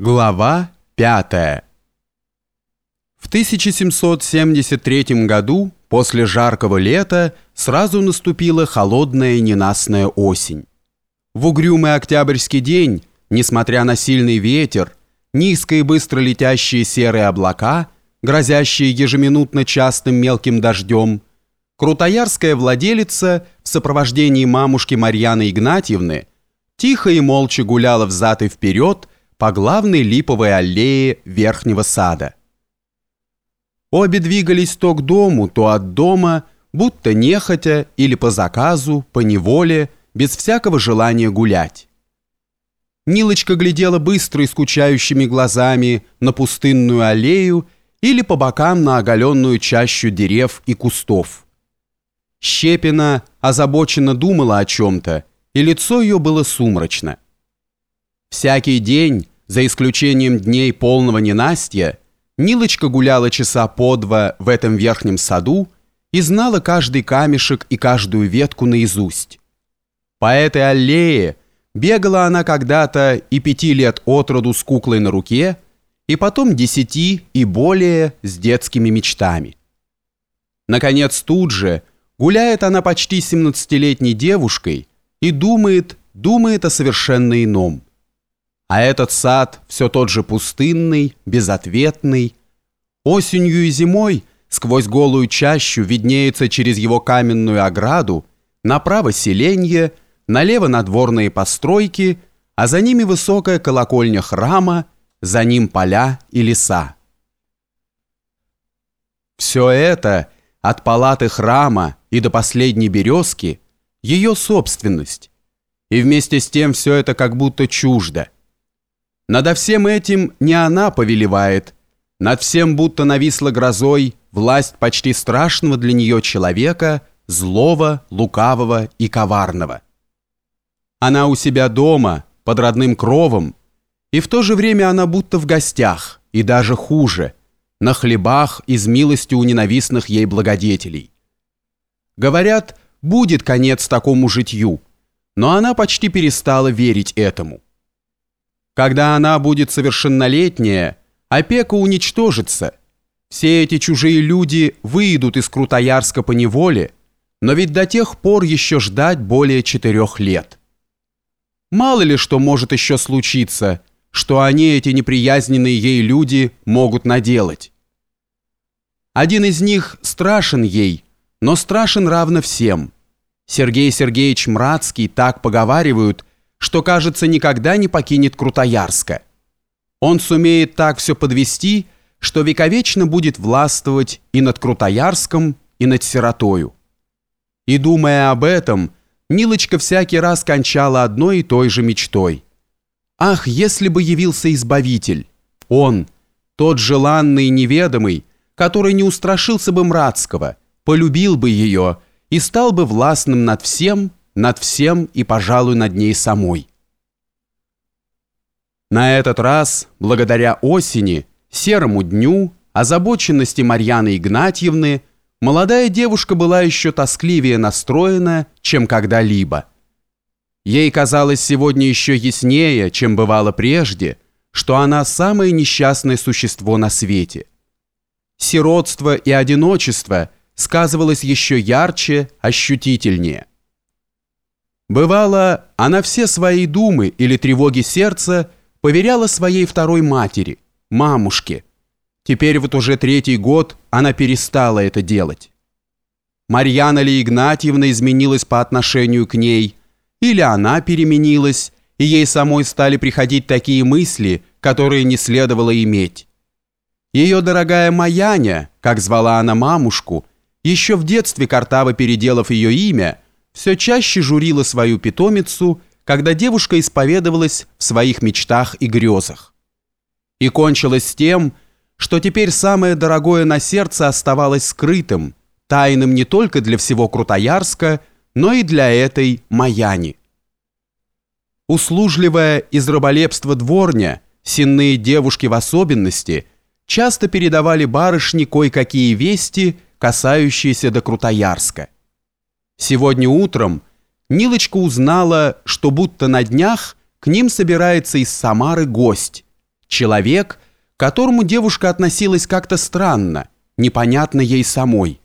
Глава 5 В 1773 году, после жаркого лета, сразу наступила холодная ненастная осень. В угрюмый октябрьский день, несмотря на сильный ветер, низко и быстро летящие серые облака, грозящие ежеминутно частым мелким дождем, крутоярская владелица в сопровождении мамушки Марьяны Игнатьевны тихо и молча гуляла взад и вперед, по главной липовой аллее верхнего сада. Обе двигались то к дому, то от дома, будто нехотя или по заказу, по неволе, без всякого желания гулять. Нилочка глядела быстро и скучающими глазами на пустынную аллею или по бокам на оголенную чащу дерев и кустов. Щепина озабоченно думала о чем-то, и лицо ее было сумрачно. Всякий день, за исключением дней полного ненастья, Нилочка гуляла часа по два в этом верхнем саду и знала каждый камешек и каждую ветку наизусть. По этой аллее бегала она когда-то и пяти лет от роду с куклой на руке, и потом десяти и более с детскими мечтами. Наконец тут же гуляет она почти семнадцатилетней девушкой и думает, думает о совершенно ином. А этот сад все тот же пустынный, безответный. Осенью и зимой сквозь голую чащу виднеется через его каменную ограду направо селенье, налево надворные постройки, а за ними высокая колокольня храма, за ним поля и леса. Все это, от палаты храма и до последней березки, ее собственность. И вместе с тем все это как будто чуждо – надо всем этим не она повелевает. Над всем будто нависла грозой власть почти страшного для нее человека, злого, лукавого и коварного. Она у себя дома, под родным кровом, и в то же время она будто в гостях, и даже хуже, на хлебах из милости у ненавистных ей благодетелей. Говорят, будет конец такому житью, но она почти перестала верить этому. Когда она будет совершеннолетняя, опека уничтожится. Все эти чужие люди выйдут из Крутоярска по неволе, но ведь до тех пор еще ждать более четырех лет. Мало ли что может еще случиться, что они, эти неприязненные ей люди, могут наделать. Один из них страшен ей, но страшен равно всем. Сергей Сергеевич Мрацкий, так поговаривают, что, кажется, никогда не покинет Крутоярска. Он сумеет так все подвести, что вековечно будет властвовать и над Крутоярском, и над сиротою. И думая об этом, Нилочка всякий раз кончала одной и той же мечтой. Ах, если бы явился Избавитель! Он, тот желанный и неведомый, который не устрашился бы Мрацкого, полюбил бы ее и стал бы властным над всем, над всем и, пожалуй, над ней самой. На этот раз, благодаря осени, серому дню, озабоченности Марьяны Игнатьевны, молодая девушка была еще тоскливее настроена, чем когда-либо. Ей казалось сегодня еще яснее, чем бывало прежде, что она самое несчастное существо на свете. Сиротство и одиночество сказывалось еще ярче, ощутительнее. Бывало, она все свои думы или тревоги сердца поверяла своей второй матери, мамушке. Теперь вот уже третий год она перестала это делать. Марьяна ли Игнатьевна изменилась по отношению к ней, или она переменилась, и ей самой стали приходить такие мысли, которые не следовало иметь. Ее дорогая Маяня, как звала она мамушку, еще в детстве Картава переделав ее имя – все чаще журила свою питомицу, когда девушка исповедовалась в своих мечтах и грезах. И кончилось тем, что теперь самое дорогое на сердце оставалось скрытым, тайным не только для всего Крутоярска, но и для этой Маяни. Услужливая из раболепства дворня, сенные девушки в особенности, часто передавали барышне кое-какие вести, касающиеся до Крутоярска. Сегодня утром Нилочка узнала, что будто на днях к ним собирается из Самары гость, Человек, к которому девушка относилась как-то странно, непонятно ей самой.